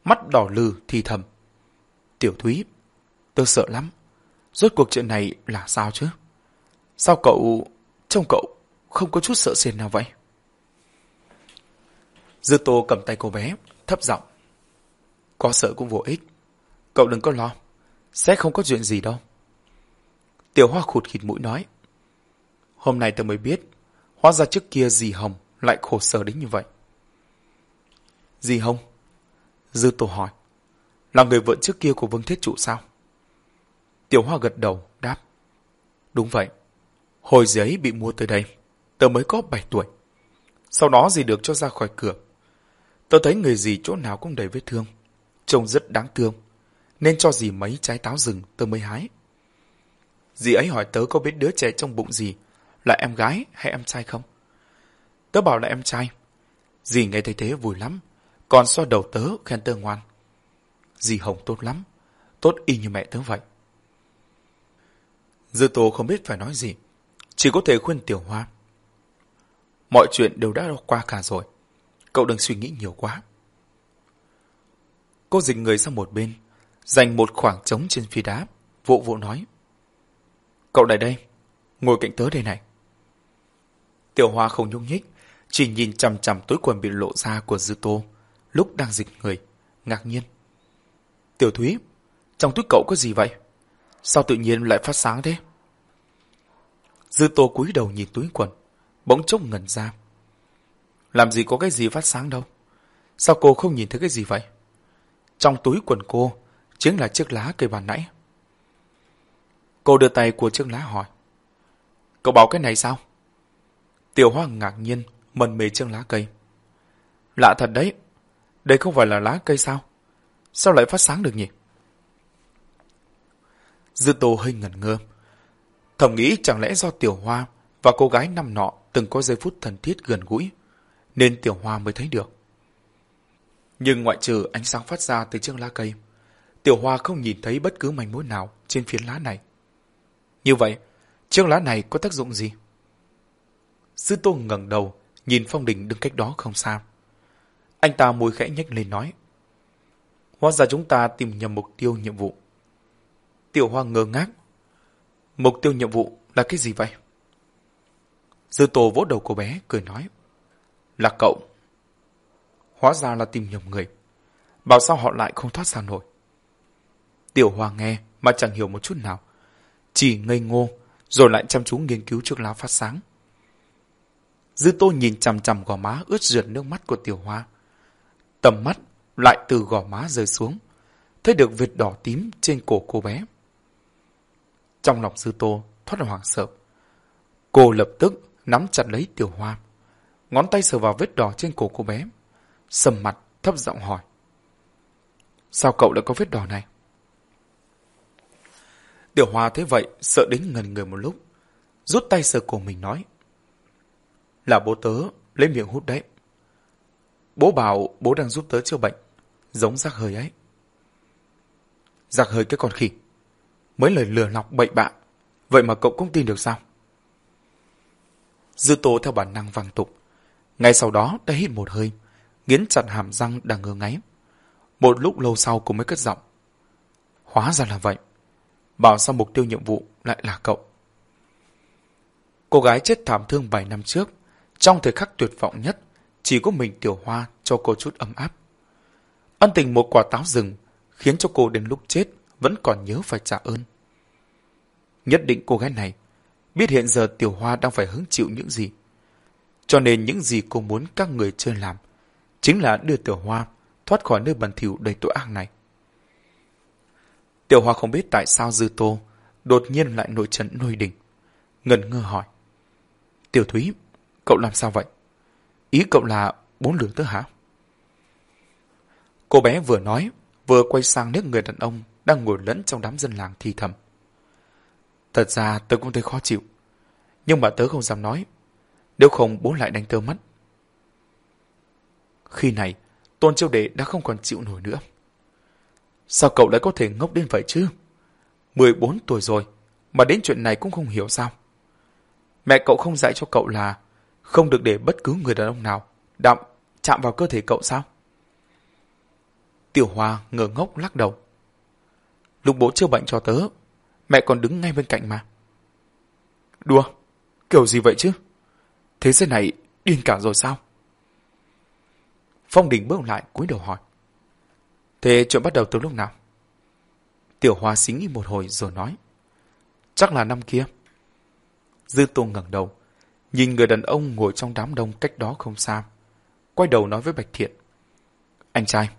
mắt đỏ lừ thì thầm. Tiểu Thúy, tôi sợ lắm. Rốt cuộc chuyện này là sao chứ? Sao cậu... Trông cậu không có chút sợ sệt nào vậy? Dư Tô cầm tay cô bé, thấp giọng. Có sợ cũng vô ích. Cậu đừng có lo. Sẽ không có chuyện gì đâu. Tiểu Hoa khụt khịt mũi nói. Hôm nay tôi mới biết, hóa ra trước kia dì Hồng lại khổ sở đến như vậy. Dì Hồng? Dư tổ hỏi. Là người vợ trước kia của Vương Thiết Trụ sao? Tiểu Hoa gật đầu, đáp. Đúng vậy. Hồi giấy bị mua tới đây, tớ mới có 7 tuổi. Sau đó dì được cho ra khỏi cửa. Tớ thấy người dì chỗ nào cũng đầy vết thương. Trông rất đáng thương. Nên cho dì mấy trái táo rừng, tớ mới hái. Dì ấy hỏi tớ có biết đứa trẻ trong bụng gì là em gái hay em trai không? Tớ bảo là em trai. Dì nghe thấy thế vui lắm. Còn so đầu tớ, khen tớ ngoan. Dì Hồng tốt lắm. Tốt y như mẹ tớ vậy. Dư Tô không biết phải nói gì. Chỉ có thể khuyên Tiểu Hoa. Mọi chuyện đều đã qua cả rồi. Cậu đừng suy nghĩ nhiều quá. Cô dịch người sang một bên, dành một khoảng trống trên phi đá, vỗ vỗ nói. Cậu lại đây, ngồi cạnh tớ đây này. Tiểu Hoa không nhúc nhích, chỉ nhìn chằm chằm túi quần bị lộ ra của Dư Tô, lúc đang dịch người, ngạc nhiên. Tiểu Thúy, trong túi cậu có gì vậy? Sao tự nhiên lại phát sáng thế? Dư Tô cúi đầu nhìn túi quần, bỗng chốc ngẩn ra. Làm gì có cái gì phát sáng đâu? Sao cô không nhìn thấy cái gì vậy? Trong túi quần cô chính là chiếc lá cây bàn nãy. Cô đưa tay của chiếc lá hỏi. Cậu bảo cái này sao? Tiểu Hoa ngạc nhiên, mần mề chiếc lá cây. Lạ thật đấy, đây không phải là lá cây sao? Sao lại phát sáng được nhỉ? Dư Tô hơi ngẩn ngơ. Thầm nghĩ chẳng lẽ do Tiểu Hoa và cô gái năm nọ từng có giây phút thân thiết gần gũi, nên Tiểu Hoa mới thấy được. Nhưng ngoại trừ ánh sáng phát ra từ chiếc lá cây, Tiểu Hoa không nhìn thấy bất cứ manh mối nào trên phiến lá này. Như vậy, chiếc lá này có tác dụng gì? Sư Tô ngẩng đầu, nhìn Phong Đình đứng cách đó không xa. Anh ta môi khẽ nhếch lên nói. Hóa ra chúng ta tìm nhầm mục tiêu nhiệm vụ. Tiểu Hoa ngơ ngác. Mục tiêu nhiệm vụ là cái gì vậy? Dư Tô vỗ đầu cô bé, cười nói. Là cậu. Hóa ra là tìm nhầm người. Bảo sao họ lại không thoát ra nổi. Tiểu Hoa nghe mà chẳng hiểu một chút nào. Chỉ ngây ngô, rồi lại chăm chú nghiên cứu trước lá phát sáng. Dư Tô nhìn chằm chằm gò má ướt rượt nước mắt của Tiểu Hoa. Tầm mắt lại từ gò má rơi xuống, thấy được vệt đỏ tím trên cổ cô bé. Trong lòng Dư Tô thoát hoảng sợ. Cô lập tức nắm chặt lấy Tiểu Hoa, ngón tay sờ vào vết đỏ trên cổ cô bé, sầm mặt thấp giọng hỏi. Sao cậu lại có vết đỏ này? Tiểu Hoa thế vậy, sợ đến ngần người một lúc, rút tay sờ cổ mình nói. Là bố tớ, lấy miệng hút đấy. Bố bảo bố đang giúp tớ chữa bệnh, giống rác hơi ấy. Rác hơi cái con khỉ. Mấy lời lừa lọc bậy bạ, vậy mà cậu cũng tin được sao? Dư tố theo bản năng văng tục. Ngay sau đó đã hít một hơi, nghiến chặt hàm răng đang ngơ ngáy. Một lúc lâu sau cô mới cất giọng. Hóa ra là vậy. Bảo sao mục tiêu nhiệm vụ lại là cậu. Cô gái chết thảm thương vài năm trước, trong thời khắc tuyệt vọng nhất, chỉ có mình Tiểu Hoa cho cô chút ấm áp. Ân tình một quả táo rừng khiến cho cô đến lúc chết vẫn còn nhớ phải trả ơn. Nhất định cô gái này biết hiện giờ Tiểu Hoa đang phải hứng chịu những gì. Cho nên những gì cô muốn các người chơi làm chính là đưa Tiểu Hoa thoát khỏi nơi bẩn thỉu đầy tội ác này. Tiểu Hoa không biết tại sao Dư Tô đột nhiên lại nổi trận nôi đỉnh. Ngần ngơ hỏi. Tiểu Thúy, cậu làm sao vậy? Ý cậu là bốn lửa tớ hả? Cô bé vừa nói, vừa quay sang nước người đàn ông đang ngồi lẫn trong đám dân làng thì thầm. Thật ra tớ cũng thấy khó chịu, nhưng mà tớ không dám nói, nếu không bố lại đánh tớ mất. Khi này, Tôn Chiêu Đệ đã không còn chịu nổi nữa. Sao cậu lại có thể ngốc đến vậy chứ? 14 tuổi rồi, mà đến chuyện này cũng không hiểu sao. Mẹ cậu không dạy cho cậu là không được để bất cứ người đàn ông nào đạm chạm vào cơ thể cậu sao? Tiểu Hoa ngờ ngốc lắc đầu. Lúc bố chưa bệnh cho tớ, mẹ còn đứng ngay bên cạnh mà. Đùa, kiểu gì vậy chứ? Thế giới này điên cả rồi sao? Phong Đình bước lại cúi đầu hỏi. Thế chuyện bắt đầu từ lúc nào? Tiểu Hoa xính nghĩ một hồi rồi nói. Chắc là năm kia. Dư Tô ngẩng đầu, nhìn người đàn ông ngồi trong đám đông cách đó không xa. Quay đầu nói với Bạch Thiện. Anh trai,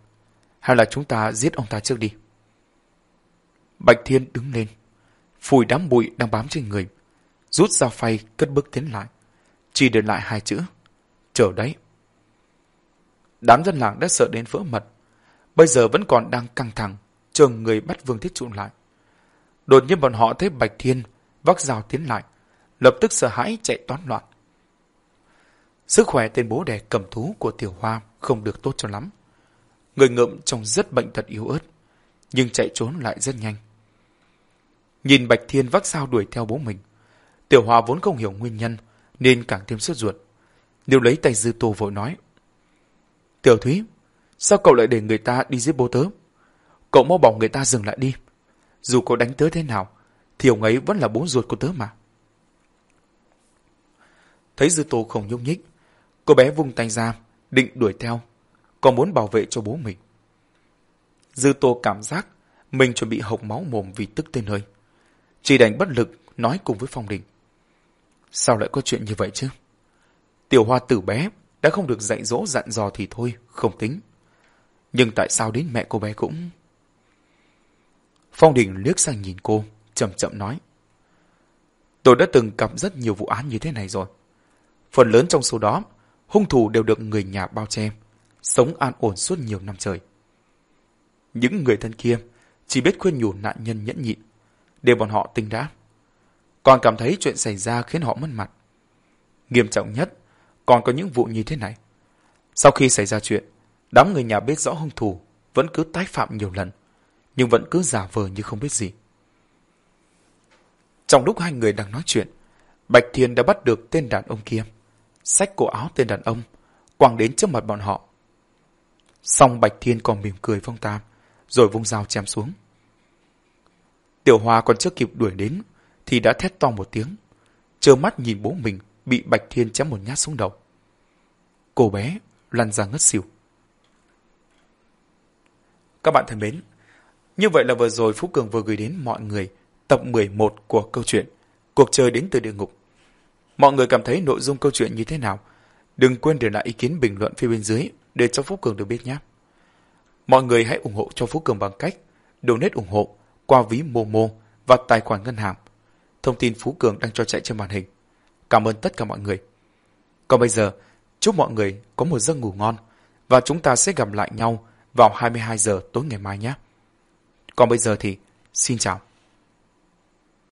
hay là chúng ta giết ông ta trước đi. Bạch Thiên đứng lên. phủi đám bụi đang bám trên người, rút dao phay cất bước tiến lại, chỉ để lại hai chữ, chờ đấy. Đám dân làng đã sợ đến vỡ mật, bây giờ vẫn còn đang căng thẳng, chờ người bắt Vương Thiết Trụ lại. Đột nhiên bọn họ thấy Bạch Thiên vác rào tiến lại, lập tức sợ hãi chạy toán loạn. Sức khỏe tên bố đẻ cầm thú của Tiểu Hoa không được tốt cho lắm. Người ngợm trông rất bệnh tật yếu ớt, nhưng chạy trốn lại rất nhanh. Nhìn Bạch Thiên vác sao đuổi theo bố mình. Tiểu Hoa vốn không hiểu nguyên nhân, nên càng thêm sốt ruột. Điều lấy tay dư tô vội nói. Tiểu Thúy, sao cậu lại để người ta đi giết bố tớ? Cậu mau bảo người ta dừng lại đi. Dù cậu đánh tớ thế nào, thì ông ấy vẫn là bố ruột của tớ mà. Thấy dư tô không nhúc nhích, cô bé vung tay ra, định đuổi theo, còn muốn bảo vệ cho bố mình. Dư tô cảm giác mình chuẩn bị hộc máu mồm vì tức tên hơi. Chỉ đành bất lực nói cùng với Phong Đình. Sao lại có chuyện như vậy chứ? Tiểu hoa tử bé đã không được dạy dỗ dặn dò thì thôi, không tính. Nhưng tại sao đến mẹ cô bé cũng... Phong Đình liếc sang nhìn cô, chậm chậm nói. Tôi đã từng gặp rất nhiều vụ án như thế này rồi. Phần lớn trong số đó, hung thủ đều được người nhà bao che, sống an ổn suốt nhiều năm trời. Những người thân kia chỉ biết khuyên nhủ nạn nhân nhẫn nhịn, để bọn họ tinh đã. Còn cảm thấy chuyện xảy ra khiến họ mất mặt. Nghiêm trọng nhất, còn có những vụ như thế này. Sau khi xảy ra chuyện, đám người nhà biết rõ hung thủ vẫn cứ tái phạm nhiều lần, nhưng vẫn cứ giả vờ như không biết gì. Trong lúc hai người đang nói chuyện, Bạch Thiên đã bắt được tên đàn ông kia, xách cổ áo tên đàn ông, quàng đến trước mặt bọn họ. Xong Bạch Thiên còn mỉm cười phong tam, rồi vung dao chém xuống. Tiểu Hoa còn chưa kịp đuổi đến, thì đã thét to một tiếng, trơ mắt nhìn bố mình bị Bạch Thiên chém một nhát xuống đầu. Cô bé lăn ra ngất xỉu. Các bạn thân mến, như vậy là vừa rồi Phú Cường vừa gửi đến mọi người tập 11 của câu chuyện Cuộc chơi đến từ địa ngục. Mọi người cảm thấy nội dung câu chuyện như thế nào? Đừng quên để lại ý kiến bình luận phía bên dưới để cho Phú Cường được biết nhé. Mọi người hãy ủng hộ cho Phú Cường bằng cách donate ủng hộ qua ví Momo và tài khoản ngân hàng. Thông tin Phú Cường đang cho chạy trên màn hình. Cảm ơn tất cả mọi người. Còn bây giờ, chúc mọi người có một giấc ngủ ngon và chúng ta sẽ gặp lại nhau vào 22 giờ tối ngày mai nhé. Còn bây giờ thì, xin chào.